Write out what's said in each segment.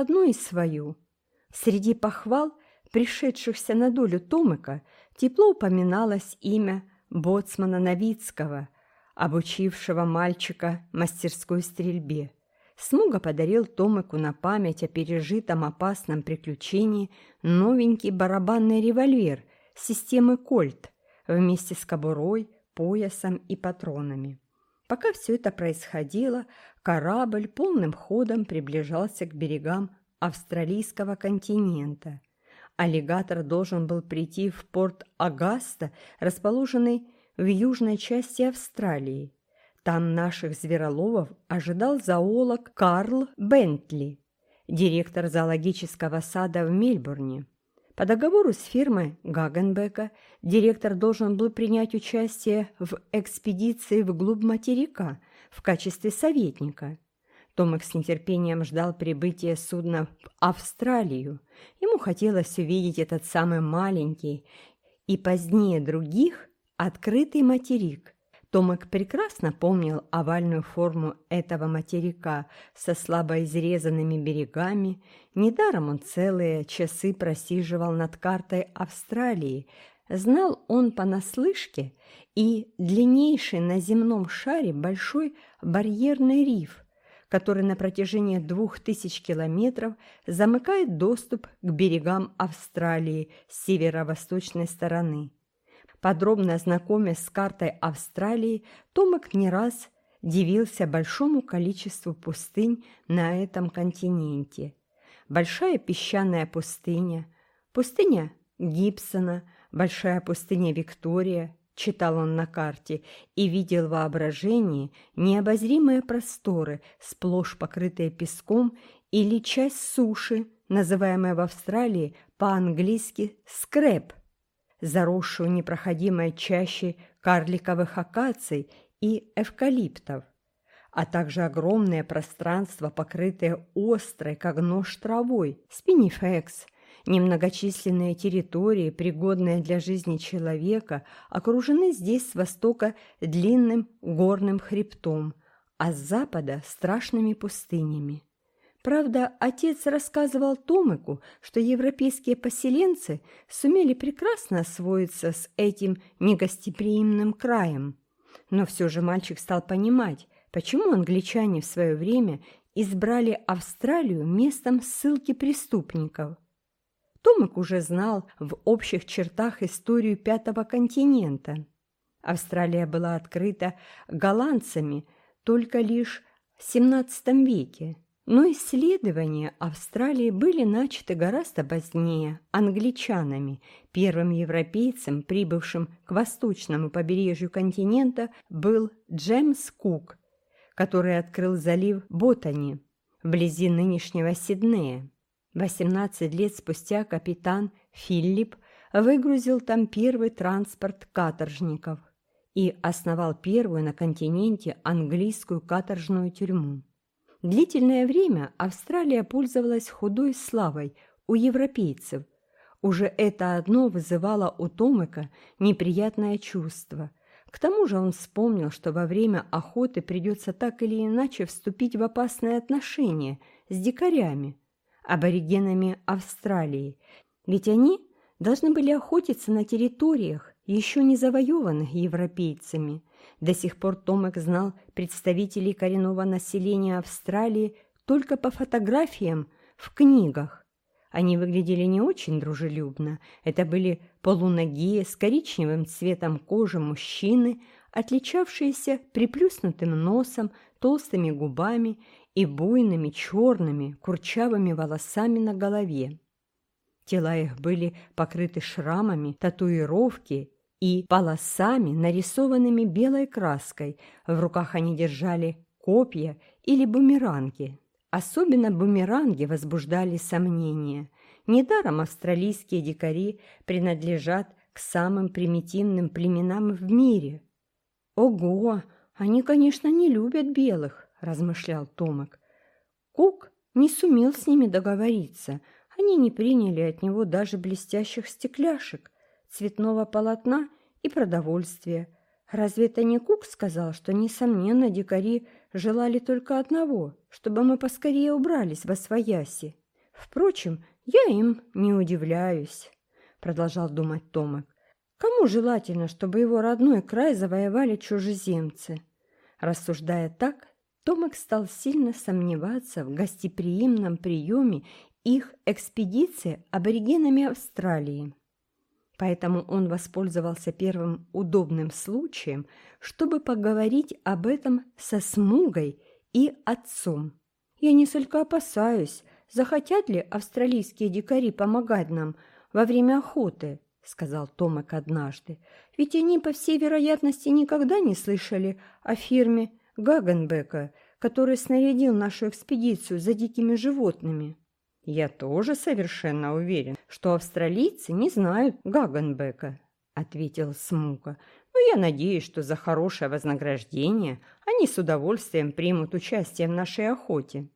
одну из свою. Среди похвал, пришедшихся на долю Томыка, тепло упоминалось имя боцмана Новицкого, обучившего мальчика мастерской стрельбе. Смуга подарил Томыку на память о пережитом опасном приключении новенький барабанный револьвер системы «Кольт» вместе с кобурой, поясом и патронами. Пока все это происходило, корабль полным ходом приближался к берегам австралийского континента. Аллигатор должен был прийти в порт Агаста, расположенный в южной части Австралии. Там наших звероловов ожидал зоолог Карл Бентли, директор зоологического сада в Мельбурне. По договору с фирмой Гагенбека директор должен был принять участие в экспедиции вглубь материка в качестве советника. Томик с нетерпением ждал прибытия судна в Австралию. Ему хотелось увидеть этот самый маленький и позднее других открытый материк – Томик прекрасно помнил овальную форму этого материка со слабо изрезанными берегами. Недаром он целые часы просиживал над картой Австралии. Знал он понаслышке и длиннейший на земном шаре большой барьерный риф, который на протяжении двух тысяч километров замыкает доступ к берегам Австралии с северо-восточной стороны. Подробно ознакомясь с картой Австралии, Томик не раз дивился большому количеству пустынь на этом континенте. Большая песчаная пустыня, пустыня Гибсона, большая пустыня Виктория, читал он на карте, и видел в воображении необозримые просторы, сплошь покрытые песком, или часть суши, называемая в Австралии по-английски «скрэп», заросшую непроходимой чащей карликовых акаций и эвкалиптов, а также огромное пространство, покрытое острой, как нож травой, спинифекс, немногочисленные территории, пригодные для жизни человека, окружены здесь с востока длинным горным хребтом, а с запада – страшными пустынями. Правда, отец рассказывал Томику, что европейские поселенцы сумели прекрасно освоиться с этим негостеприимным краем. Но все же мальчик стал понимать, почему англичане в свое время избрали Австралию местом ссылки преступников. Томик уже знал в общих чертах историю Пятого континента. Австралия была открыта голландцами только лишь в XVII веке. Но исследования Австралии были начаты гораздо позднее англичанами. Первым европейцем, прибывшим к восточному побережью континента, был Джеймс Кук, который открыл залив Ботани вблизи нынешнего Сиднея. 18 лет спустя капитан Филипп выгрузил там первый транспорт каторжников и основал первую на континенте английскую каторжную тюрьму. Длительное время Австралия пользовалась худой славой у европейцев. Уже это одно вызывало у Томыка неприятное чувство. К тому же он вспомнил, что во время охоты придется так или иначе вступить в опасные отношения с дикарями, аборигенами Австралии, ведь они должны были охотиться на территориях, еще не завоеванных европейцами. До сих пор Томек знал представителей коренного населения Австралии только по фотографиям в книгах. Они выглядели не очень дружелюбно. Это были полуногие, с коричневым цветом кожи мужчины, отличавшиеся приплюснутым носом, толстыми губами и буйными черными курчавыми волосами на голове. Тела их были покрыты шрамами, татуировки и полосами, нарисованными белой краской. В руках они держали копья или бумеранги. Особенно бумеранги возбуждали сомнения. Недаром австралийские дикари принадлежат к самым примитивным племенам в мире. «Ого! Они, конечно, не любят белых», – размышлял Томик. Кук не сумел с ними договориться. Они не приняли от него даже блестящих стекляшек – цветного полотна и продовольствия. Разве это не Кук сказал, что, несомненно, дикари желали только одного, чтобы мы поскорее убрались во свояси? Впрочем, я им не удивляюсь, продолжал думать Томик. Кому желательно, чтобы его родной край завоевали чужеземцы? Рассуждая так, Томик стал сильно сомневаться в гостеприимном приеме их экспедиции аборигенами Австралии. Поэтому он воспользовался первым удобным случаем, чтобы поговорить об этом со Смугой и отцом. «Я несколько опасаюсь, захотят ли австралийские дикари помогать нам во время охоты», — сказал Томек однажды. «Ведь они, по всей вероятности, никогда не слышали о фирме Гагенбека, который снарядил нашу экспедицию за дикими животными». «Я тоже совершенно уверен, что австралийцы не знают Гагенбека», — ответил Смука. «Но я надеюсь, что за хорошее вознаграждение они с удовольствием примут участие в нашей охоте».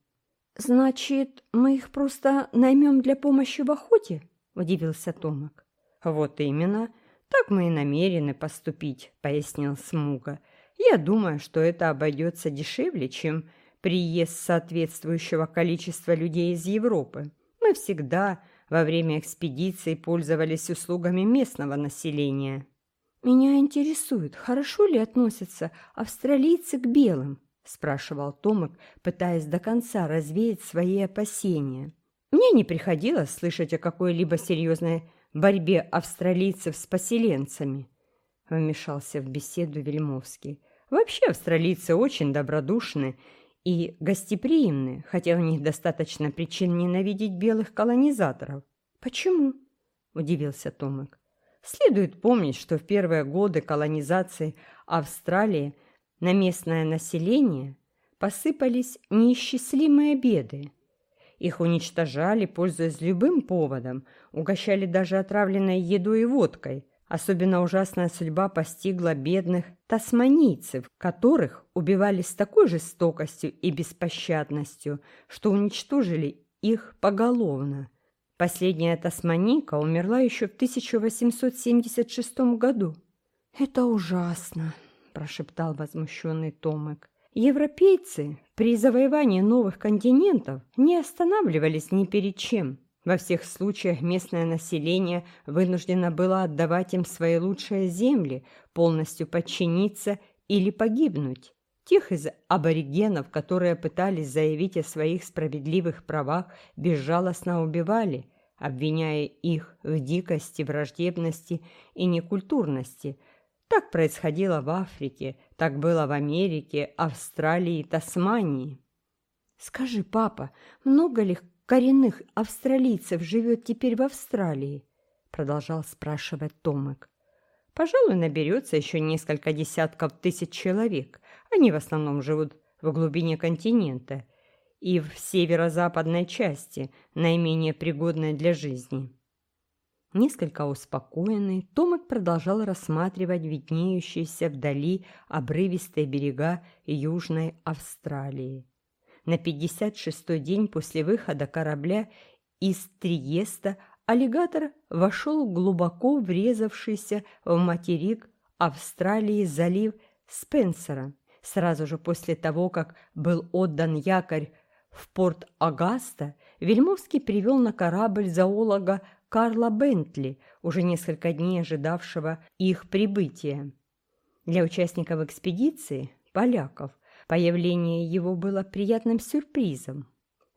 «Значит, мы их просто наймем для помощи в охоте?» — удивился Томак. «Вот именно. Так мы и намерены поступить», — пояснил Смуга. «Я думаю, что это обойдется дешевле, чем приезд соответствующего количества людей из Европы. Мы всегда во время экспедиции пользовались услугами местного населения. «Меня интересует, хорошо ли относятся австралийцы к белым?» – спрашивал Томик, пытаясь до конца развеять свои опасения. «Мне не приходилось слышать о какой-либо серьезной борьбе австралийцев с поселенцами», – вмешался в беседу Вельмовский. «Вообще австралийцы очень добродушны и гостеприимны, хотя у них достаточно причин ненавидеть белых колонизаторов. Почему? удивился Томик. Следует помнить, что в первые годы колонизации Австралии на местное население посыпались неисчислимые беды. Их уничтожали, пользуясь любым поводом, угощали даже отравленной едой и водкой, Особенно ужасная судьба постигла бедных тасманийцев, которых убивали с такой жестокостью и беспощадностью, что уничтожили их поголовно. Последняя тасманийка умерла еще в 1876 году. «Это ужасно», – прошептал возмущенный Томек. Европейцы при завоевании новых континентов не останавливались ни перед чем. Во всех случаях местное население вынуждено было отдавать им свои лучшие земли, полностью подчиниться или погибнуть. Тех из аборигенов, которые пытались заявить о своих справедливых правах, безжалостно убивали, обвиняя их в дикости, враждебности и некультурности. Так происходило в Африке, так было в Америке, Австралии и Тасмании. «Скажи, папа, много ли коренных австралийцев живет теперь в Австралии?» Продолжал спрашивать Томек. «Пожалуй, наберется еще несколько десятков тысяч человек. Они в основном живут в глубине континента и в северо-западной части, наименее пригодной для жизни». Несколько успокоенный, Томик продолжал рассматривать виднеющиеся вдали обрывистые берега Южной Австралии на 56-й день после выхода корабля из Триеста аллигатор вошел глубоко врезавшийся в материк Австралии залив Спенсера. Сразу же после того, как был отдан якорь в порт Агаста, Вельмовский привел на корабль зоолога Карла Бентли, уже несколько дней ожидавшего их прибытия. Для участников экспедиции, поляков, Появление его было приятным сюрпризом.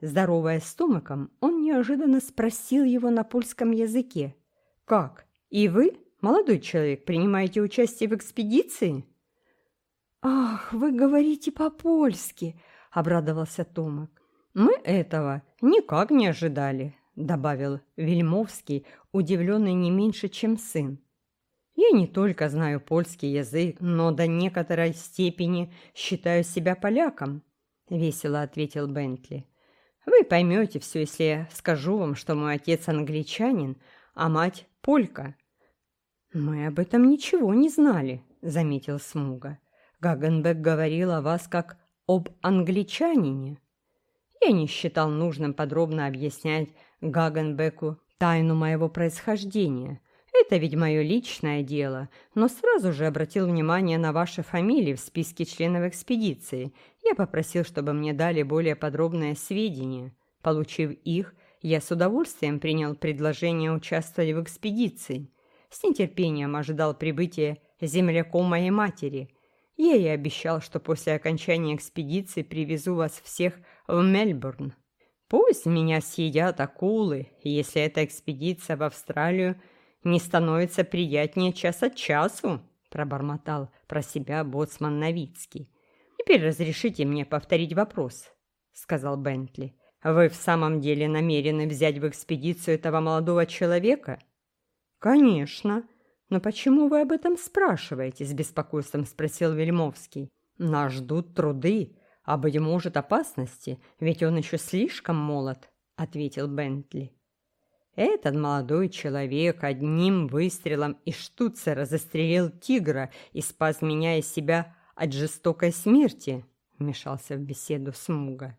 Здороваясь с Томиком, он неожиданно спросил его на польском языке. «Как? И вы, молодой человек, принимаете участие в экспедиции?» «Ах, вы говорите по-польски!» — обрадовался Томик. «Мы этого никак не ожидали», — добавил Вельмовский, удивленный не меньше, чем сын. Я не только знаю польский язык, но до некоторой степени считаю себя поляком, — весело ответил Бентли. Вы поймете все, если я скажу вам, что мой отец англичанин, а мать полька. Мы об этом ничего не знали, — заметил Смуга. Гагенбек говорил о вас как об англичанине. Я не считал нужным подробно объяснять Гагенбеку тайну моего происхождения — это ведь мое личное дело, но сразу же обратил внимание на ваши фамилии в списке членов экспедиции. Я попросил, чтобы мне дали более подробные сведения. Получив их, Я с удовольствием принял предложение участвовать в экспедиции. С нетерпением ожидал прибытия земляком моей матери. Я ей обещал, что после окончания экспедиции привезу вас всех в Мельбурн. Пусть меня съедят акулы, если эта экспедиция в Австралию не становится приятнее час от часу, пробормотал про себя боцман Новицкий. Теперь разрешите мне повторить вопрос, сказал Бентли. Вы в самом деле намерены взять в экспедицию этого молодого человека? Конечно. Но почему вы об этом спрашиваете? с беспокойством спросил Вельмовский. Нас ждут труды, а, быть может, опасности, ведь он еще слишком молод», — ответил Бентли. Этот молодой человек одним выстрелом из штуцера застрелил тигра и спас меня и себя от жестокой смерти, — вмешался в беседу Смуга.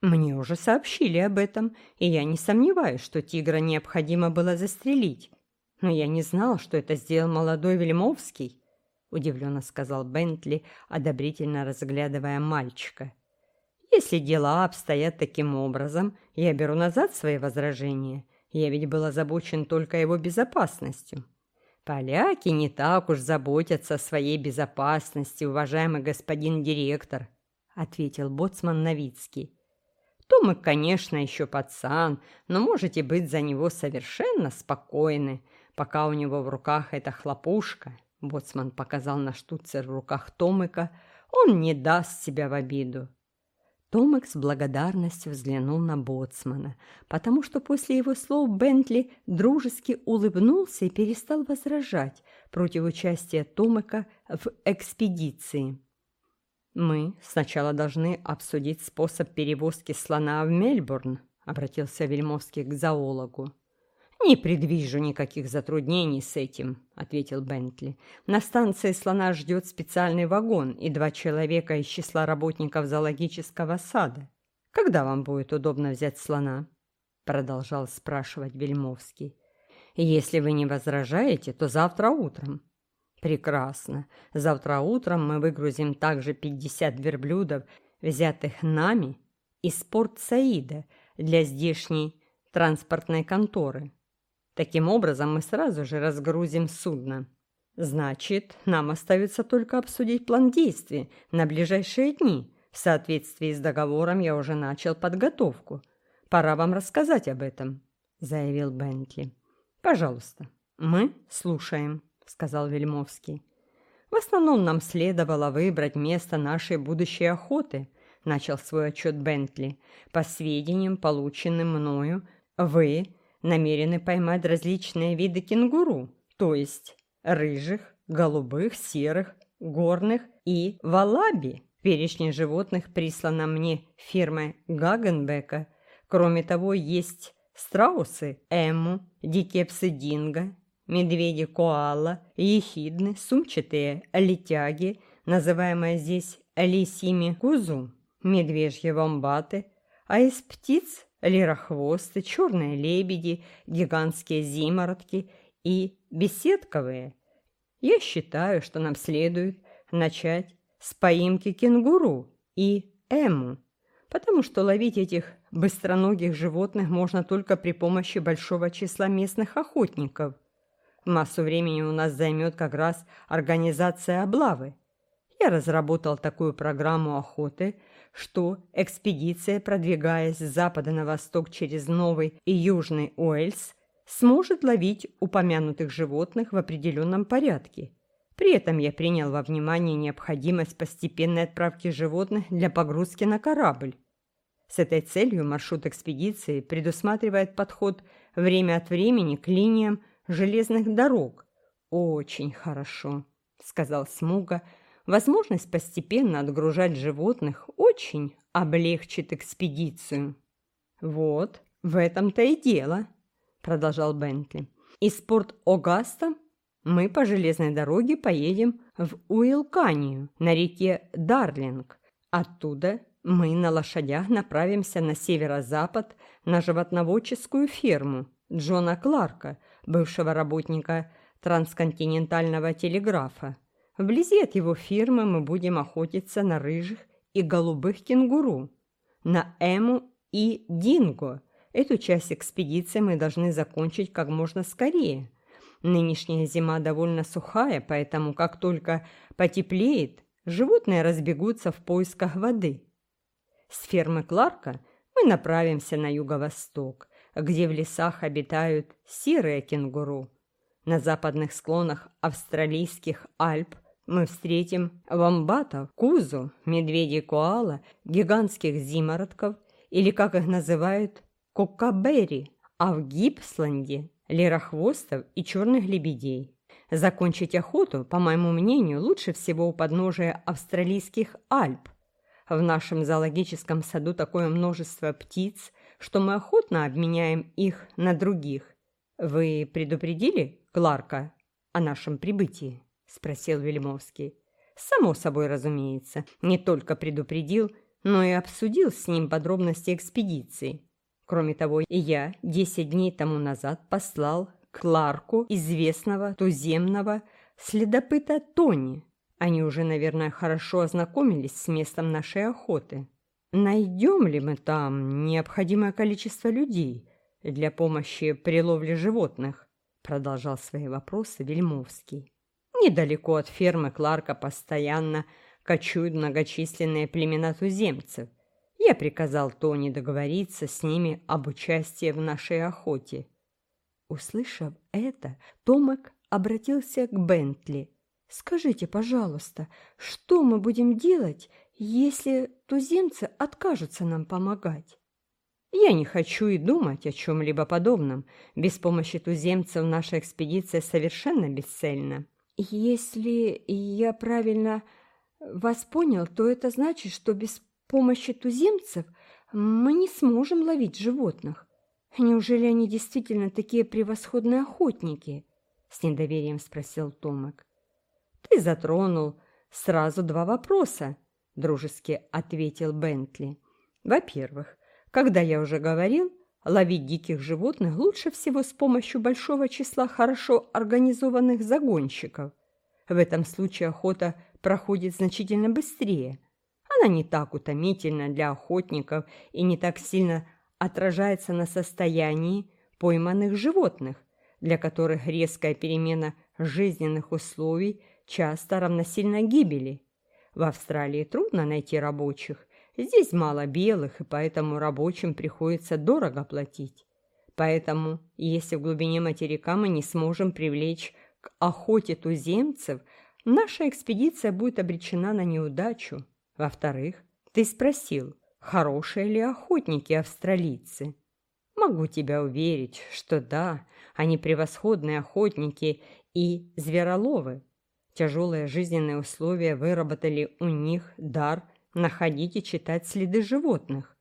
Мне уже сообщили об этом, и я не сомневаюсь, что тигра необходимо было застрелить. Но я не знал, что это сделал молодой Вельмовский удивленно сказал Бентли, одобрительно разглядывая мальчика. Если дела обстоят таким образом, я беру назад свои возражения. Я ведь был озабочен только его безопасностью. Поляки не так уж заботятся о своей безопасности, уважаемый господин директор, ответил боцман Новицкий. Томик, конечно, еще пацан, но можете быть за него совершенно спокойны, пока у него в руках эта хлопушка. Боцман показал на штуцер в руках Томыка. Он не даст себя в обиду. Томик с благодарностью взглянул на Боцмана, потому что после его слов Бентли дружески улыбнулся и перестал возражать против участия Томика в экспедиции. «Мы сначала должны обсудить способ перевозки слона в Мельбурн», обратился Вельмовский к зоологу. «Не предвижу никаких затруднений с этим», — ответил Бентли. «На станции слона ждет специальный вагон и два человека из числа работников зоологического сада. Когда вам будет удобно взять слона?» — продолжал спрашивать Вельмовский. «Если вы не возражаете, то завтра утром». «Прекрасно. Завтра утром мы выгрузим также пятьдесят верблюдов, взятых нами из порт Саида для здешней транспортной конторы». Таким образом, мы сразу же разгрузим судно. Значит, нам остается только обсудить план действий на ближайшие дни. В соответствии с договором я уже начал подготовку. Пора вам рассказать об этом, заявил Бентли. Пожалуйста, мы слушаем, сказал Вельмовский. В основном нам следовало выбрать место нашей будущей охоты, начал свой отчет Бентли. По сведениям, полученным мною, вы намерены поймать различные виды кенгуру, то есть рыжих, голубых, серых, горных и валаби. Перечень животных прислано мне фирмой Гагенбека. Кроме того, есть страусы, эму, дикие динго, медведи коала, ехидны, сумчатые летяги, называемые здесь лисими кузу, медвежьи вомбаты, а из птиц лирохвосты, черные лебеди, гигантские зимородки и беседковые. Я считаю, что нам следует начать с поимки кенгуру и эму, потому что ловить этих быстроногих животных можно только при помощи большого числа местных охотников. Массу времени у нас займет как раз организация облавы. Я разработал такую программу охоты – что экспедиция, продвигаясь с запада на восток через Новый и Южный Уэльс, сможет ловить упомянутых животных в определенном порядке. При этом я принял во внимание необходимость постепенной отправки животных для погрузки на корабль. С этой целью маршрут экспедиции предусматривает подход время от времени к линиям железных дорог. «Очень хорошо», — сказал Смуга, — Возможность постепенно отгружать животных очень облегчит экспедицию. «Вот, в этом-то и дело», — продолжал Бентли. «Из порт Огаста мы по железной дороге поедем в Уилканию на реке Дарлинг. Оттуда мы на лошадях направимся на северо-запад на животноводческую ферму Джона Кларка, бывшего работника трансконтинентального телеграфа. Вблизи от его фирмы мы будем охотиться на рыжих и голубых кенгуру, на эму и динго, Эту часть экспедиции мы должны закончить как можно скорее. Нынешняя зима довольно сухая, поэтому как только потеплеет, животные разбегутся в поисках воды. С фермы Кларка мы направимся на юго-восток, где в лесах обитают серые кенгуру. На западных склонах австралийских Альп мы встретим вамбатов, кузу, медведей-коала, гигантских зимородков или, как их называют, кокабери, а в Гипсланде – лерохвостов и черных лебедей. Закончить охоту, по моему мнению, лучше всего у подножия австралийских Альп. В нашем зоологическом саду такое множество птиц, что мы охотно обменяем их на других. Вы предупредили Кларка о нашем прибытии? Спросил Вельмовский. Само собой, разумеется, не только предупредил, но и обсудил с ним подробности экспедиции. Кроме того, я десять дней тому назад послал Кларку известного туземного следопыта Тони. Они уже, наверное, хорошо ознакомились с местом нашей охоты. Найдем ли мы там необходимое количество людей для помощи при ловле животных? Продолжал свои вопросы Вельмовский. Недалеко от фермы Кларка постоянно кочуют многочисленные племена туземцев – я приказал Тони договориться с ними об участии в нашей охоте. Услышав это, Томек обратился к Бентли. «Скажите, пожалуйста, что мы будем делать, если туземцы откажутся нам помогать?» «Я не хочу и думать о чем-либо подобном. Без помощи туземцев наша экспедиция совершенно бесцельна». «Если я правильно вас понял, то это значит, что без помощи туземцев мы не сможем ловить животных. Неужели они действительно такие превосходные охотники? С недоверием спросил Томик. Ты затронул сразу два вопроса, дружески ответил Бентли. Во-первых, когда я уже говорил, ловить диких животных лучше всего с помощью большого числа хорошо организованных загонщиков. В этом случае охота проходит значительно быстрее, она не так утомительна для охотников и не так сильно отражается на состоянии пойманных животных, для которых резкая перемена жизненных условий часто равносильна гибели. В Австралии трудно найти рабочих, здесь мало белых, и поэтому рабочим приходится дорого платить. Поэтому, если в глубине материка мы не сможем привлечь к охоте туземцев, наша экспедиция будет обречена на неудачу. Во-вторых, ты спросил, хорошие ли охотники австралийцы. Могу тебя уверить, что да, они превосходные охотники и звероловы. Тяжелые жизненные условия выработали у них дар находить и читать следы животных.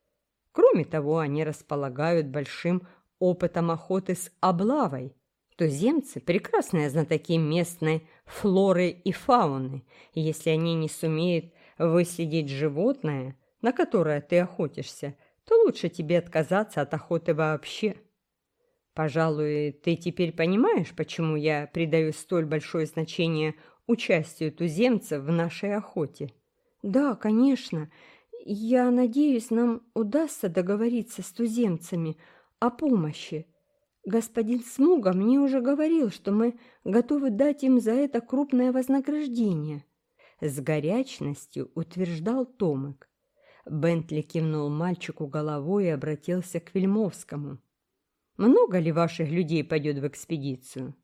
Кроме того, они располагают большим опытом охоты с облавой. Туземцы – прекрасные знатоки местной флоры и фауны, и если они не сумеют выследить животное, на которое ты охотишься, то лучше тебе отказаться от охоты вообще. Пожалуй, ты теперь понимаешь, почему я придаю столь большое значение участию туземцев в нашей охоте? Да, конечно. Я надеюсь, нам удастся договориться с туземцами о помощи. Господин Смуга мне уже говорил, что мы готовы дать им за это крупное вознаграждение с горячностью утверждал Томик. Бентли кивнул мальчику головой и обратился к Вельмовскому. «Много ли ваших людей пойдет в экспедицию?»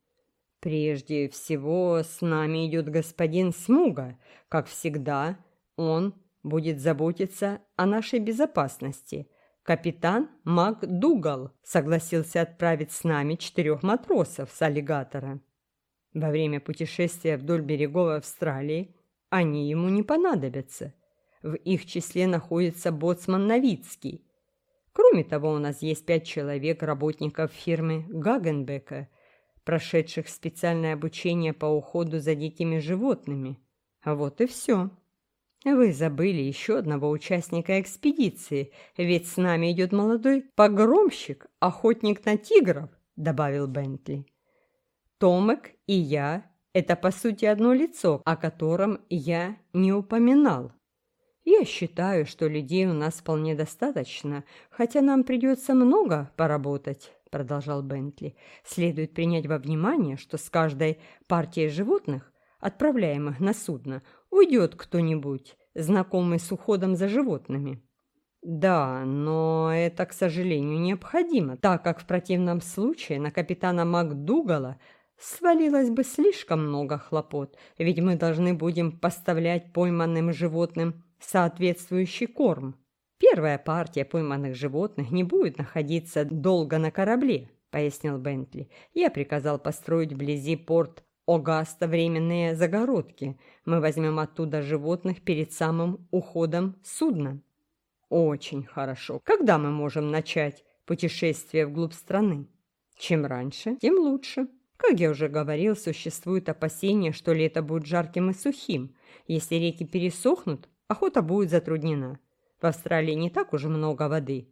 «Прежде всего с нами идет господин Смуга. Как всегда, он будет заботиться о нашей безопасности. Капитан МакДугал согласился отправить с нами четырех матросов с аллигатора. Во время путешествия вдоль берегов Австралии они ему не понадобятся. В их числе находится боцман Новицкий. Кроме того, у нас есть пять человек, работников фирмы Гагенбека, прошедших специальное обучение по уходу за дикими животными. А вот и все. Вы забыли еще одного участника экспедиции, ведь с нами идет молодой погромщик, охотник на тигров, добавил Бентли. Томек и я это, по сути, одно лицо, о котором я не упоминал. Я считаю, что людей у нас вполне достаточно, хотя нам придется много поработать, продолжал Бентли. Следует принять во внимание, что с каждой партией животных, отправляемых на судно, уйдет кто-нибудь, знакомый с уходом за животными. Да, но это, к сожалению, необходимо, так как в противном случае на капитана МакДугала свалилось бы слишком много хлопот, ведь мы должны будем поставлять пойманным животным соответствующий корм. Первая партия пойманных животных не будет находиться долго на корабле, пояснил Бентли. Я приказал построить вблизи порт Огаста временные загородки. Мы возьмем оттуда животных перед самым уходом судна. Очень хорошо. Когда мы можем начать путешествие вглубь страны? Чем раньше, тем лучше. Как я уже говорил, существует опасение, что лето будет жарким и сухим. Если реки пересохнут, охота будет затруднена. В Австралии не так уж много воды.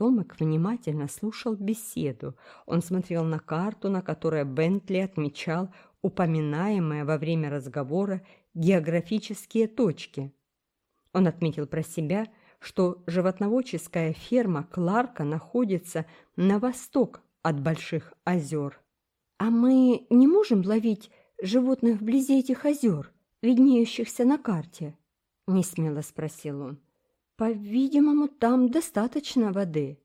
Томик внимательно слушал беседу. Он смотрел на карту, на которой Бентли отмечал упоминаемые во время разговора географические точки. Он отметил про себя, что животноводческая ферма Кларка находится на восток от Больших озер. «А мы не можем ловить животных вблизи этих озер, виднеющихся на карте?» – несмело спросил он. «По-видимому, там достаточно воды».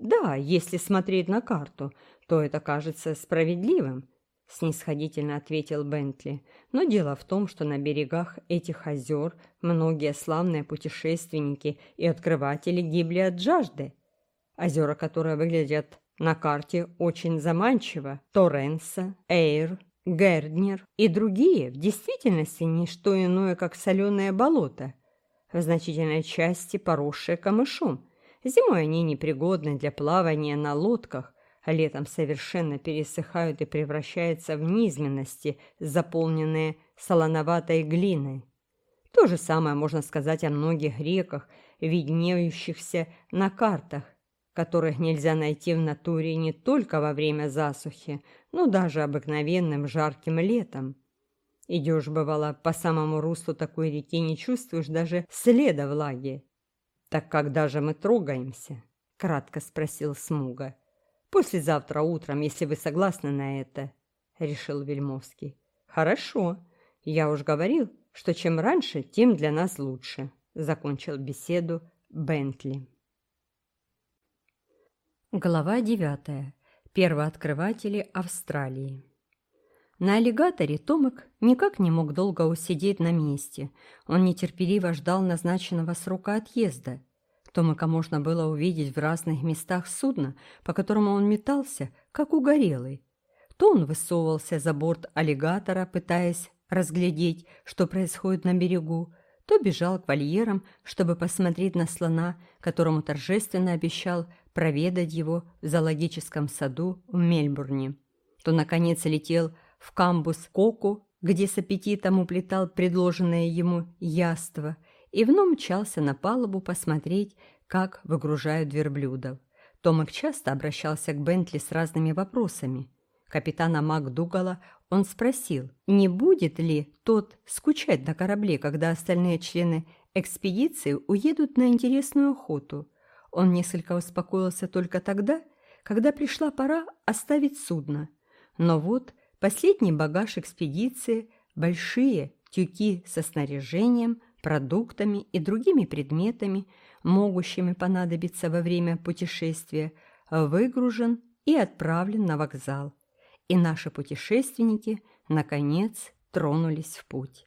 «Да, если смотреть на карту, то это кажется справедливым», – снисходительно ответил Бентли. «Но дело в том, что на берегах этих озер многие славные путешественники и открыватели гибли от жажды. Озера, которые выглядят на карте очень заманчиво, Торренса, Эйр, Герднер и другие в действительности не что иное, как соленое болото, в значительной части поросшие камышом. Зимой они непригодны для плавания на лодках, летом совершенно пересыхают и превращаются в низменности, заполненные солоноватой глиной. То же самое можно сказать о многих реках, виднеющихся на картах, которых нельзя найти в натуре не только во время засухи, но даже обыкновенным жарким летом. Идешь, бывало, по самому руслу такой реки не чувствуешь даже следа влаги. «Так когда же мы трогаемся?» — кратко спросил Смуга. «Послезавтра утром, если вы согласны на это», — решил Вельмовский. «Хорошо. Я уж говорил, что чем раньше, тем для нас лучше», — закончил беседу Бентли. Глава девятая. Первооткрыватели Австралии. На аллигаторе Томик никак не мог долго усидеть на месте. Он нетерпеливо ждал назначенного срока отъезда. Томика можно было увидеть в разных местах судна, по которому он метался, как угорелый. То он высовывался за борт аллигатора, пытаясь разглядеть, что происходит на берегу, то бежал к вольерам, чтобы посмотреть на слона, которому торжественно обещал проведать его в зоологическом саду в Мельбурне, то, наконец, летел в камбус Коку, где с аппетитом уплетал предложенное ему яство, и вновь мчался на палубу посмотреть, как выгружают верблюдов. Томик часто обращался к Бентли с разными вопросами. Капитана МакДугала он спросил, не будет ли тот скучать на корабле, когда остальные члены экспедиции уедут на интересную охоту. Он несколько успокоился только тогда, когда пришла пора оставить судно. Но вот Последний багаж экспедиции, большие тюки со снаряжением, продуктами и другими предметами, могущими понадобиться во время путешествия, выгружен и отправлен на вокзал. И наши путешественники, наконец, тронулись в путь.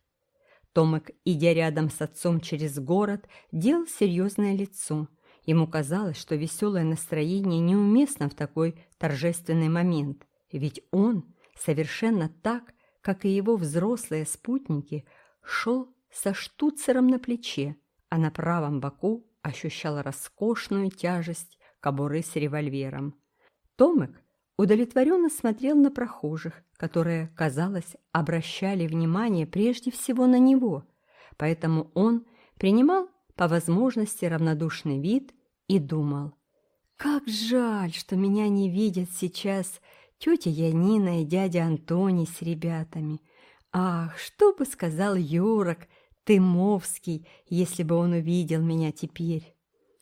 Томик, идя рядом с отцом через город, делал серьезное лицо. Ему казалось, что веселое настроение неуместно в такой торжественный момент, ведь он совершенно так, как и его взрослые спутники, шел со штуцером на плече, а на правом боку ощущал роскошную тяжесть кобуры с револьвером. Томик удовлетворенно смотрел на прохожих, которые, казалось, обращали внимание прежде всего на него, поэтому он принимал по возможности равнодушный вид и думал, «Как жаль, что меня не видят сейчас тетя Янина и дядя Антоний с ребятами. Ах, что бы сказал Юрок, Тымовский, если бы он увидел меня теперь.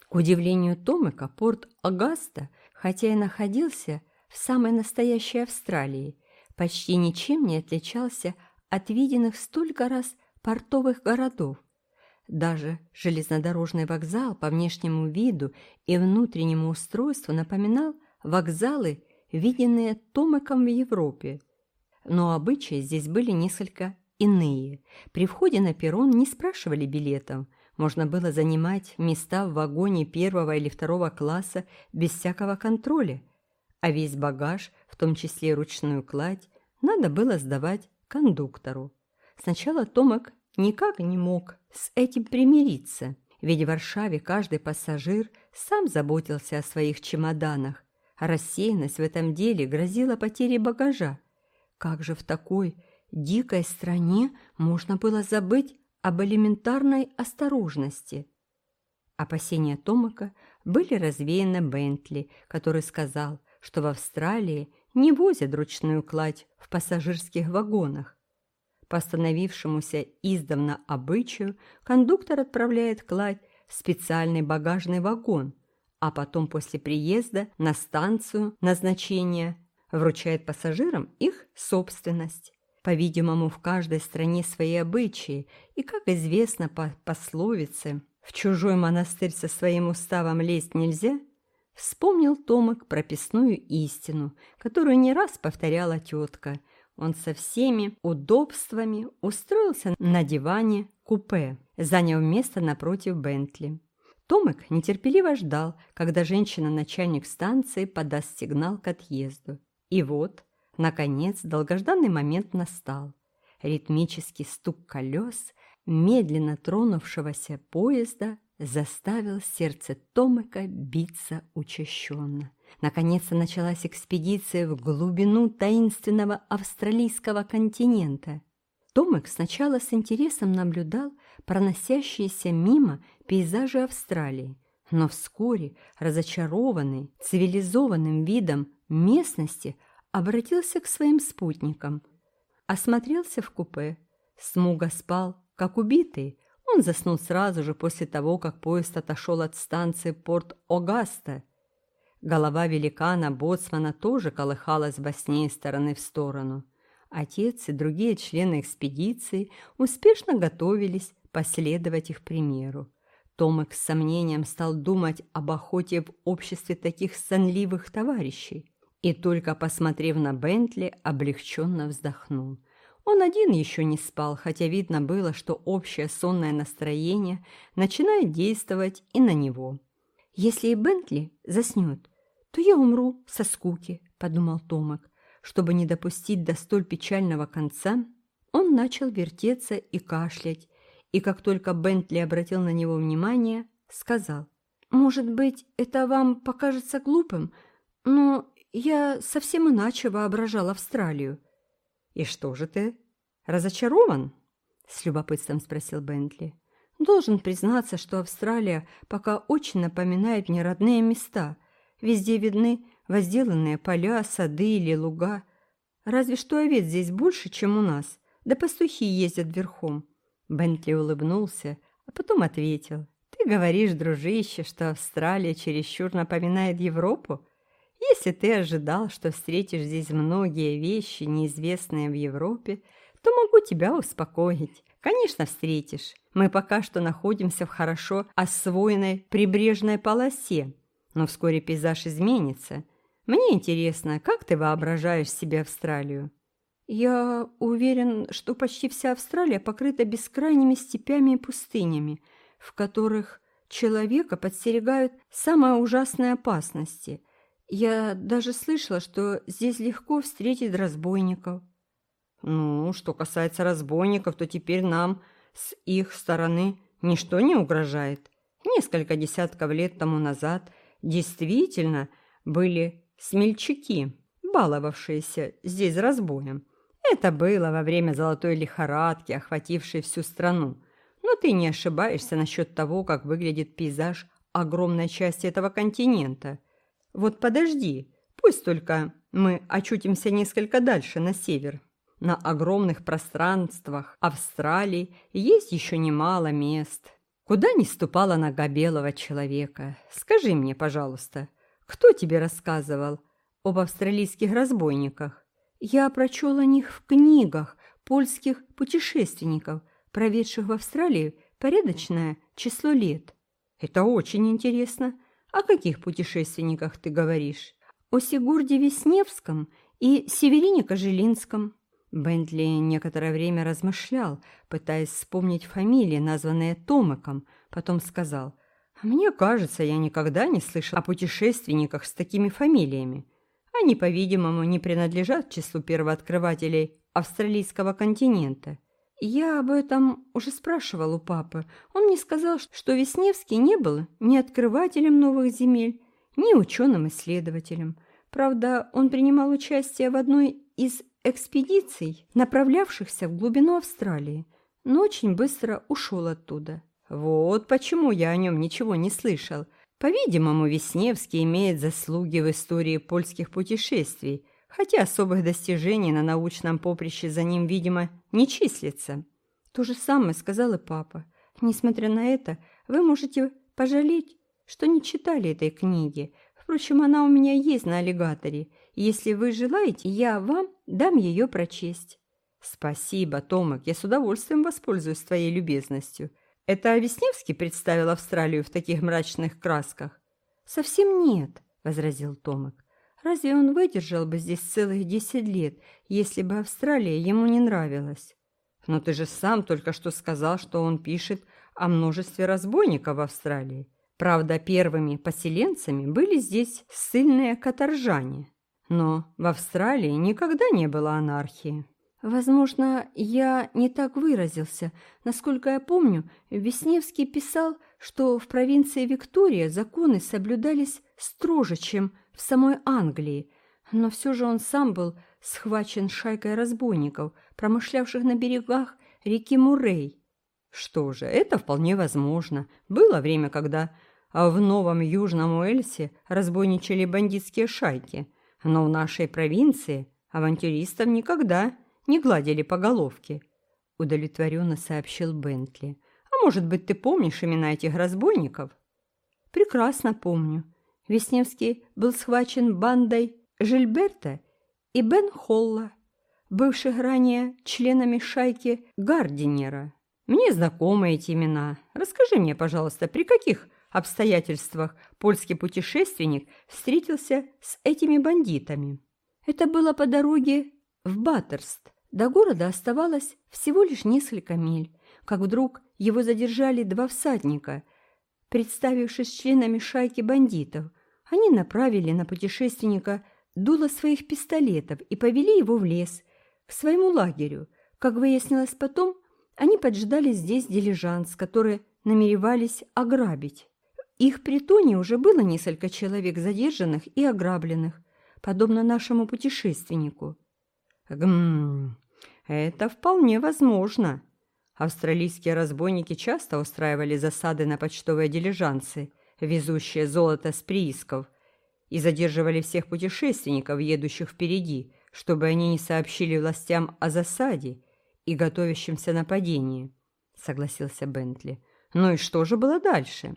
К удивлению Томыка, порт Агаста, хотя и находился в самой настоящей Австралии, почти ничем не отличался от виденных столько раз портовых городов. Даже железнодорожный вокзал по внешнему виду и внутреннему устройству напоминал вокзалы, виденные Томыком в Европе. Но обычаи здесь были несколько иные. При входе на перрон не спрашивали билетов. Можно было занимать места в вагоне первого или второго класса без всякого контроля. А весь багаж, в том числе ручную кладь, надо было сдавать кондуктору. Сначала Томак никак не мог с этим примириться, ведь в Варшаве каждый пассажир сам заботился о своих чемоданах, а рассеянность в этом деле грозила потерей багажа. Как же в такой дикой стране можно было забыть об элементарной осторожности? Опасения Томака были развеяны Бентли, который сказал, что в Австралии не возят ручную кладь в пассажирских вагонах. По остановившемуся издавна обычаю кондуктор отправляет кладь в специальный багажный вагон, а потом после приезда на станцию назначения вручает пассажирам их собственность. По-видимому, в каждой стране свои обычаи, и, как известно по пословице, «В чужой монастырь со своим уставом лезть нельзя», вспомнил Томик прописную истину, которую не раз повторяла тетка – он со всеми удобствами устроился на диване купе, заняв место напротив Бентли. Томик нетерпеливо ждал, когда женщина-начальник станции подаст сигнал к отъезду. И вот, наконец, долгожданный момент настал. Ритмический стук колес, медленно тронувшегося поезда, заставил сердце Томика биться учащенно. Наконец-то началась экспедиция в глубину таинственного австралийского континента. Томик сначала с интересом наблюдал проносящиеся мимо пейзажи Австралии, но вскоре, разочарованный цивилизованным видом местности, обратился к своим спутникам. Осмотрелся в купе. Смуга спал, как убитый. Он заснул сразу же после того, как поезд отошел от станции Порт-Огаста – Голова великана Боцмана тоже колыхалась во сне из стороны в сторону. Отец и другие члены экспедиции успешно готовились последовать их примеру. Томик с сомнением стал думать об охоте в обществе таких сонливых товарищей. И только посмотрев на Бентли, облегченно вздохнул. Он один еще не спал, хотя видно было, что общее сонное настроение начинает действовать и на него. Если и Бентли заснет, то я умру со скуки», — подумал Томак. Чтобы не допустить до столь печального конца, он начал вертеться и кашлять, и как только Бентли обратил на него внимание, сказал, «Может быть, это вам покажется глупым, но я совсем иначе воображал Австралию». «И что же ты, разочарован?» — с любопытством спросил Бентли. «Должен признаться, что Австралия пока очень напоминает мне родные места — Везде видны возделанные поля, сады или луга. Разве что овец здесь больше, чем у нас. Да пастухи ездят верхом. Бентли улыбнулся, а потом ответил. Ты говоришь, дружище, что Австралия чересчур напоминает Европу? Если ты ожидал, что встретишь здесь многие вещи, неизвестные в Европе, то могу тебя успокоить. Конечно, встретишь. Мы пока что находимся в хорошо освоенной прибрежной полосе, но вскоре пейзаж изменится. Мне интересно, как ты воображаешь себе Австралию? Я уверен, что почти вся Австралия покрыта бескрайними степями и пустынями, в которых человека подстерегают самые ужасные опасности. Я даже слышала, что здесь легко встретить разбойников. Ну, что касается разбойников, то теперь нам с их стороны ничто не угрожает. Несколько десятков лет тому назад – действительно были смельчаки, баловавшиеся здесь разбоем. Это было во время золотой лихорадки, охватившей всю страну. Но ты не ошибаешься насчет того, как выглядит пейзаж огромной части этого континента. Вот подожди, пусть только мы очутимся несколько дальше, на север. на огромных пространствах Австралии есть еще немало мест, куда не ступала нога белого человека. Скажи мне, пожалуйста, кто тебе рассказывал об австралийских разбойниках? Я прочел о них в книгах польских путешественников, проведших в Австралии порядочное число лет. Это очень интересно. О каких путешественниках ты говоришь? О Сигурде Весневском и Северине Кожелинском. Бентли некоторое время размышлял, пытаясь вспомнить фамилии, названные Томиком, потом сказал, «Мне кажется, я никогда не слышал о путешественниках с такими фамилиями. Они, по-видимому, не принадлежат числу первооткрывателей австралийского континента. Я об этом уже спрашивал у папы. Он мне сказал, что Весневский не был ни открывателем новых земель, ни ученым-исследователем. Правда, он принимал участие в одной из экспедиций, направлявшихся в глубину Австралии, но очень быстро ушел оттуда. Вот почему я о нем ничего не слышал. По-видимому, Весневский имеет заслуги в истории польских путешествий, хотя особых достижений на научном поприще за ним, видимо, не числится. То же самое сказал и папа. Несмотря на это, вы можете пожалеть, что не читали этой книги. Впрочем, она у меня есть на аллигаторе. Если вы желаете, я вам дам ее прочесть. Спасибо, Томик, я с удовольствием воспользуюсь твоей любезностью. Это Весневский представил Австралию в таких мрачных красках? Совсем нет, возразил Томик. Разве он выдержал бы здесь целых десять лет, если бы Австралия ему не нравилась? Но ты же сам только что сказал, что он пишет о множестве разбойников в Австралии. Правда, первыми поселенцами были здесь ссыльные каторжане. Но в Австралии никогда не было анархии. Возможно, я не так выразился. Насколько я помню, Весневский писал, что в провинции Виктория законы соблюдались строже, чем в самой Англии, но все же он сам был схвачен шайкой разбойников, промышлявших на берегах реки Мурей. Что же, это вполне возможно. Было время, когда в Новом Южном Уэльсе разбойничали бандитские шайки, но в нашей провинции авантюристов никогда не гладили по головке, удовлетворенно сообщил Бентли. Может быть, ты помнишь имена этих разбойников? Прекрасно помню. Весневский был схвачен бандой Жильберта и Бен Холла, бывших ранее членами шайки Гардинера. Мне знакомы эти имена. Расскажи мне, пожалуйста, при каких обстоятельствах польский путешественник встретился с этими бандитами? Это было по дороге в Баттерст. До города оставалось всего лишь несколько миль, как вдруг его задержали два всадника, представившись членами шайки бандитов – они направили на путешественника дуло своих пистолетов и повели его в лес, к своему лагерю. Как выяснилось потом, они поджидали здесь дилижанс, который намеревались ограбить. Их притоне уже было несколько человек задержанных и ограбленных, подобно нашему путешественнику. Гм, это вполне возможно. Австралийские разбойники часто устраивали засады на почтовые дилижансы – везущие золото с приисков, и задерживали всех путешественников, едущих впереди, чтобы они не сообщили властям о засаде и готовящемся нападении, согласился Бентли. Ну и что же было дальше?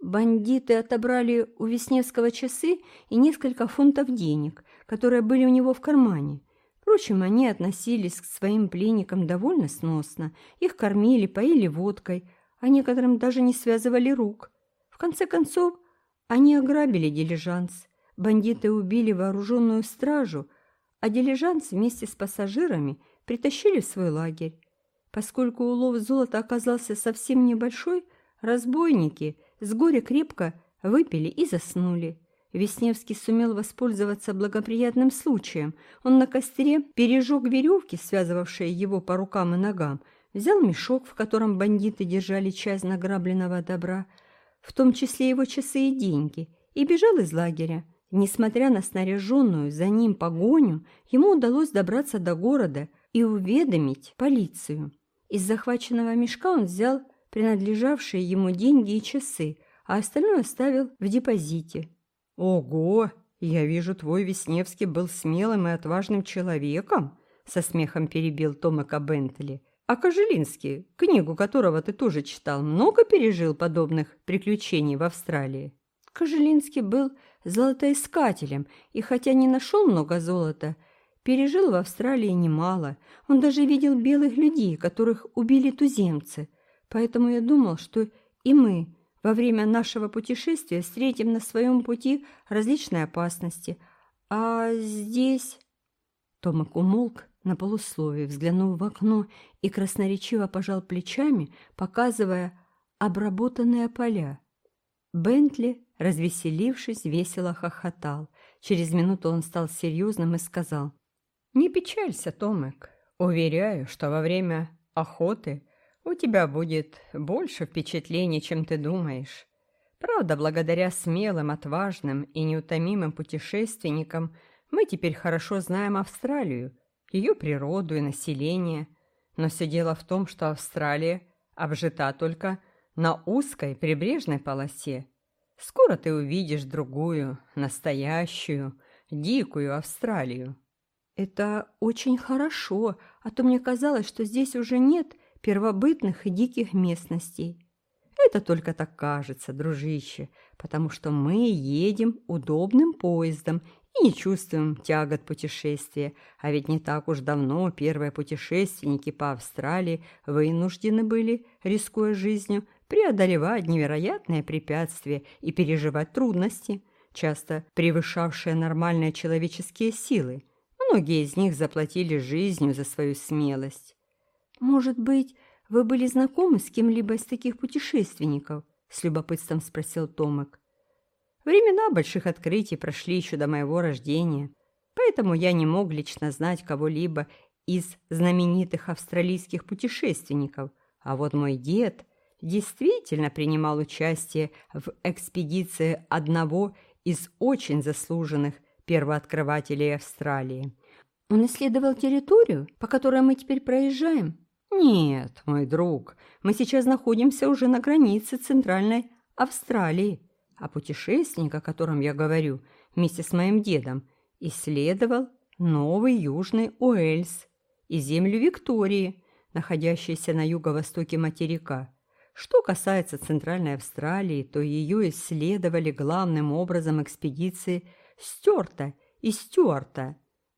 Бандиты отобрали у Весневского часы и несколько фунтов денег, которые были у него в кармане. Впрочем, они относились к своим пленникам довольно сносно. Их кормили, поили водкой, а некоторым даже не связывали рук – в конце концов, они ограбили дилижанс. Бандиты убили вооруженную стражу, а дилижанс вместе с пассажирами притащили в свой лагерь. Поскольку улов золота оказался совсем небольшой, разбойники с горя крепко выпили и заснули. Весневский сумел воспользоваться благоприятным случаем. Он на костере пережег веревки, связывавшие его по рукам и ногам, взял мешок, в котором бандиты держали часть награбленного добра, в том числе его часы и деньги, и бежал из лагеря. Несмотря на снаряженную за ним погоню, ему удалось добраться до города и уведомить полицию. Из захваченного мешка он взял принадлежавшие ему деньги и часы, а остальное оставил в депозите. «Ого! Я вижу, твой Весневский был смелым и отважным человеком», — со смехом перебил Томака Бентли. А Кожелинский, книгу которого ты тоже читал, много пережил подобных приключений в Австралии? Кожелинский был золотоискателем, и хотя не нашел много золота, пережил в Австралии немало. Он даже видел белых людей, которых убили туземцы. Поэтому я думал, что и мы во время нашего путешествия встретим на своем пути различные опасности. А здесь... Томак умолк на полусловие, взглянул в окно и красноречиво пожал плечами, показывая обработанные поля. Бентли, развеселившись, весело хохотал. Через минуту он стал серьезным и сказал, «Не печалься, Томек. Уверяю, что во время охоты у тебя будет больше впечатлений, чем ты думаешь. Правда, благодаря смелым, отважным и неутомимым путешественникам мы теперь хорошо знаем Австралию, ее природу и население. Но все дело в том, что Австралия обжита только на узкой прибрежной полосе. Скоро ты увидишь другую, настоящую, дикую Австралию. Это очень хорошо, а то мне казалось, что здесь уже нет первобытных и диких местностей. Это только так кажется, дружище, потому что мы едем удобным поездом и не чувствуем тягот путешествия, а ведь не так уж давно первые путешественники по Австралии вынуждены были, рискуя жизнью, преодолевать невероятные препятствия и переживать трудности, часто превышавшие нормальные человеческие силы. Многие из них заплатили жизнью за свою смелость. «Может быть, вы были знакомы с кем-либо из таких путешественников?» — с любопытством спросил Томек. Времена больших открытий прошли еще до моего рождения, поэтому я не мог лично знать кого-либо из знаменитых австралийских путешественников, а вот мой дед действительно принимал участие в экспедиции одного из очень заслуженных первооткрывателей Австралии. Он исследовал территорию, по которой мы теперь проезжаем? Нет, мой друг, мы сейчас находимся уже на границе Центральной Австралии а путешественник, о котором я говорю, вместе с моим дедом, исследовал Новый Южный Уэльс и землю Виктории, находящейся на юго-востоке материка. Что касается Центральной Австралии, то ее исследовали главным образом экспедиции Стюарта и Стюарта.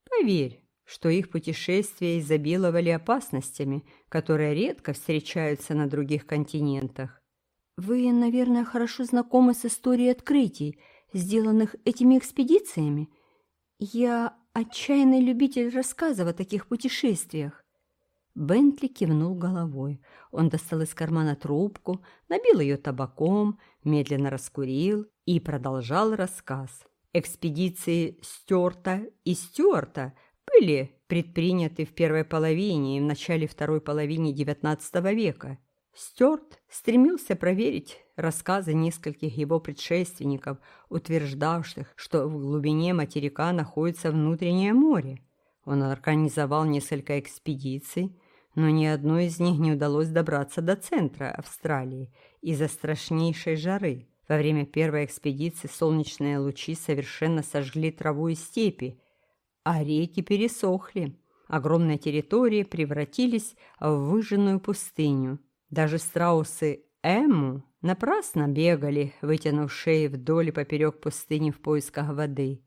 Поверь, что их путешествия изобиловали опасностями, которые редко встречаются на других континентах. Вы, наверное, хорошо знакомы с историей открытий, сделанных этими экспедициями. Я отчаянный любитель рассказов о таких путешествиях. Бентли кивнул головой. Он достал из кармана трубку, набил ее табаком, медленно раскурил и продолжал рассказ. Экспедиции Стюарта и Стюарта были предприняты в первой половине и в начале второй половины XIX века – Стюарт стремился проверить рассказы нескольких его предшественников, утверждавших, что в глубине материка находится внутреннее море. Он организовал несколько экспедиций, но ни одной из них не удалось добраться до центра Австралии из-за страшнейшей жары. Во время первой экспедиции солнечные лучи совершенно сожгли траву и степи, а реки пересохли. Огромные территории превратились в выжженную пустыню. Даже страусы Эму напрасно бегали, вытянув шеи вдоль и поперек пустыни в поисках воды.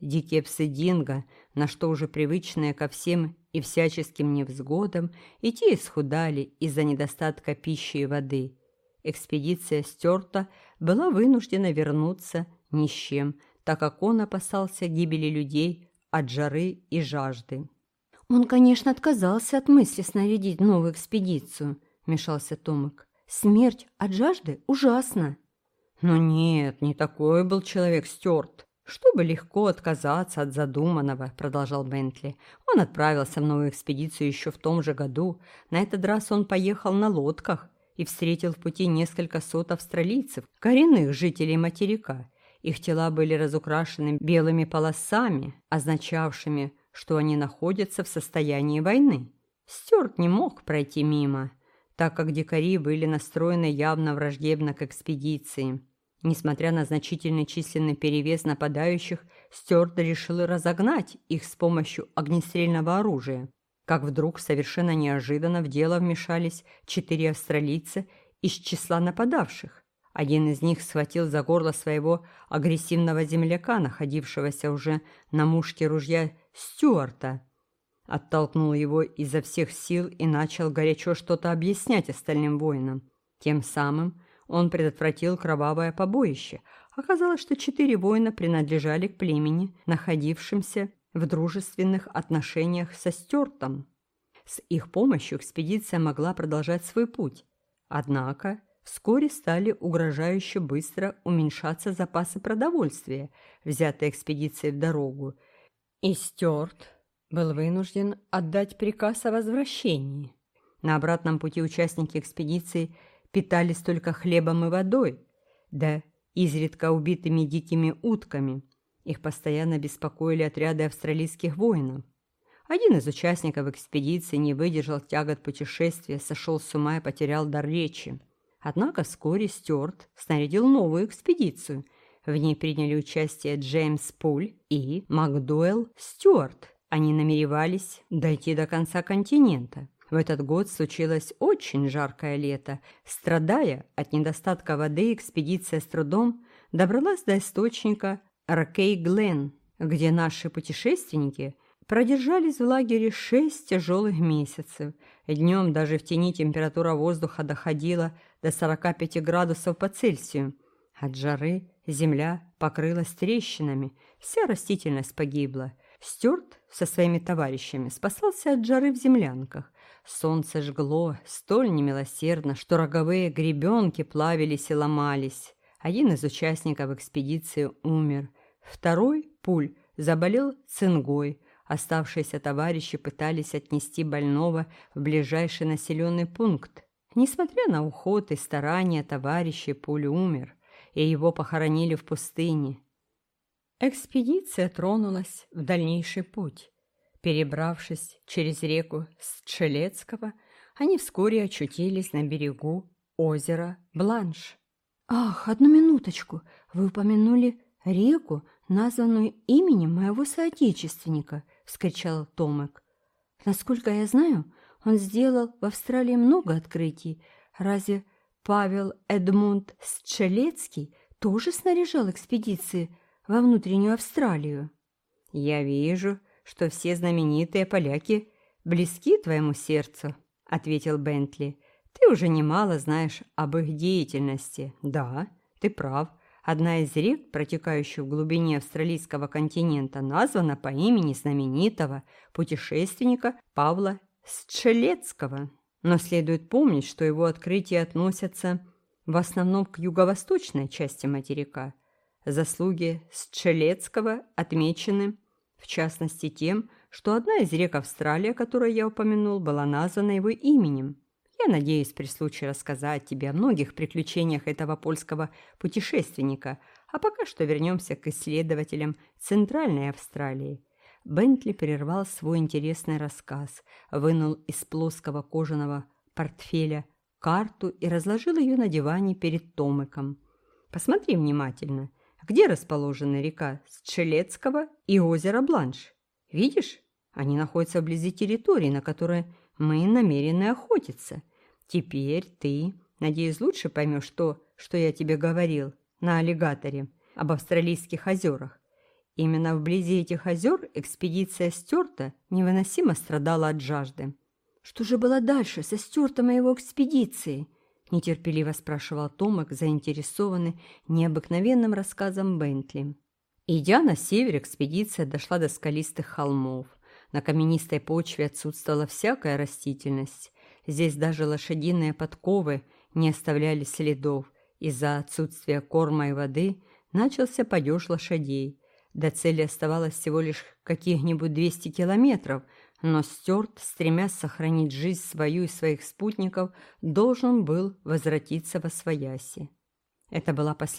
Дикие псы Динго, на что уже привычные ко всем и всяческим невзгодам, и те исхудали из-за недостатка пищи и воды. Экспедиция стерта была вынуждена вернуться ни с чем, так как он опасался гибели людей от жары и жажды. Он, конечно, отказался от мысли снарядить новую экспедицию –— мешался Томик. «Смерть от жажды ужасна». «Но нет, не такой был человек Стюарт. Чтобы легко отказаться от задуманного», — продолжал Бентли. Он отправился в новую экспедицию еще в том же году. На этот раз он поехал на лодках и встретил в пути несколько сот австралийцев, коренных жителей материка. Их тела были разукрашены белыми полосами, означавшими, что они находятся в состоянии войны. Стюарт не мог пройти мимо — так как дикари были настроены явно враждебно к экспедиции. Несмотря на значительный численный перевес нападающих, Стюарт решил разогнать их с помощью огнестрельного оружия. как вдруг совершенно неожиданно в дело вмешались четыре австралийца из числа нападавших. Один из них схватил за горло своего агрессивного земляка, находившегося уже на мушке ружья Стюарта. Оттолкнул его изо всех сил и начал горячо что-то объяснять остальным воинам. Тем самым он предотвратил кровавое побоище. Оказалось, что четыре воина принадлежали к племени, находившимся в дружественных отношениях со Стюартом. С их помощью экспедиция могла продолжать свой путь. Однако вскоре стали угрожающе быстро уменьшаться запасы продовольствия, взятые экспедицией в дорогу, и Стюарт был вынужден отдать приказ о возвращении. На обратном пути участники экспедиции питались только хлебом и водой, да изредка убитыми дикими утками. Их постоянно беспокоили отряды австралийских воинов. Один из участников экспедиции не выдержал тягот путешествия, сошел с ума и потерял дар речи. Однако вскоре Стюарт снарядил новую экспедицию. В ней приняли участие Джеймс Пуль и Макдуэлл Стюарт. Они намеревались дойти до конца континента. В этот год случилось очень жаркое лето. Страдая от недостатка воды, экспедиция с трудом добралась до источника Ракей-Глен, где наши путешественники продержались в лагере шесть тяжелых месяцев. Днем даже в тени температура воздуха доходила до 45 градусов по Цельсию. От жары земля покрылась трещинами, вся растительность погибла. Стюарт со своими товарищами спасался от жары в землянках. Солнце жгло столь немилосердно, что роговые гребенки плавились и ломались. Один из участников экспедиции умер. Второй, Пуль, заболел цингой, Оставшиеся товарищи пытались отнести больного в ближайший населенный пункт. Несмотря на уход и старания товарищей, Пуль умер, и его похоронили в пустыне. Экспедиция тронулась в дальнейший путь. Перебравшись через реку Счелецкого, они вскоре очутились на берегу озера Бланш. «Ах, одну минуточку! Вы упомянули реку, названную именем моего соотечественника –— вскричал Томек. «Насколько я знаю, он сделал в Австралии много открытий. Разве Павел Эдмунд Счелецкий тоже снаряжал экспедиции во внутреннюю Австралию?» «Я вижу, что все знаменитые поляки близки твоему сердцу», — ответил Бентли. «Ты уже немало знаешь об их деятельности. Да, ты прав». Одна из рек, протекающих в глубине австралийского континента, названа по имени знаменитого путешественника Павла Счелецкого. Но следует помнить, что его открытия относятся в основном к юго-восточной части материка. Заслуги Счелецкого отмечены, в частности, тем, что одна из рек Австралии, которую я упомянул, была названа его именем – я надеюсь при случае рассказать тебе о многих приключениях этого польского путешественника, а пока что вернемся к исследователям Центральной Австралии. Бентли прервал свой интересный рассказ, вынул из плоского кожаного портфеля карту и разложил ее на диване перед Томиком. «Посмотри внимательно, где расположена река Счелецкого и озеро Бланш. Видишь, они находятся вблизи территории, на которой мы намерены охотиться. Теперь ты, надеюсь, лучше поймешь то, что я тебе говорил на аллигаторе об австралийских озерах. Именно вблизи этих озер экспедиция Стюарта невыносимо страдала от жажды. «Что же было дальше со Стюартом и его экспедицией?» – нетерпеливо спрашивал Томак, заинтересованный необыкновенным рассказом Бентли. Идя на север, экспедиция дошла до скалистых холмов. На каменистой почве отсутствовала всякая растительность. Здесь даже лошадиные подковы не оставляли следов. Из-за отсутствия корма и воды начался падеж лошадей. До цели оставалось всего лишь каких-нибудь 200 километров, но Стюарт, стремясь сохранить жизнь свою и своих спутников, должен был возвратиться во Свояси. Это была последняя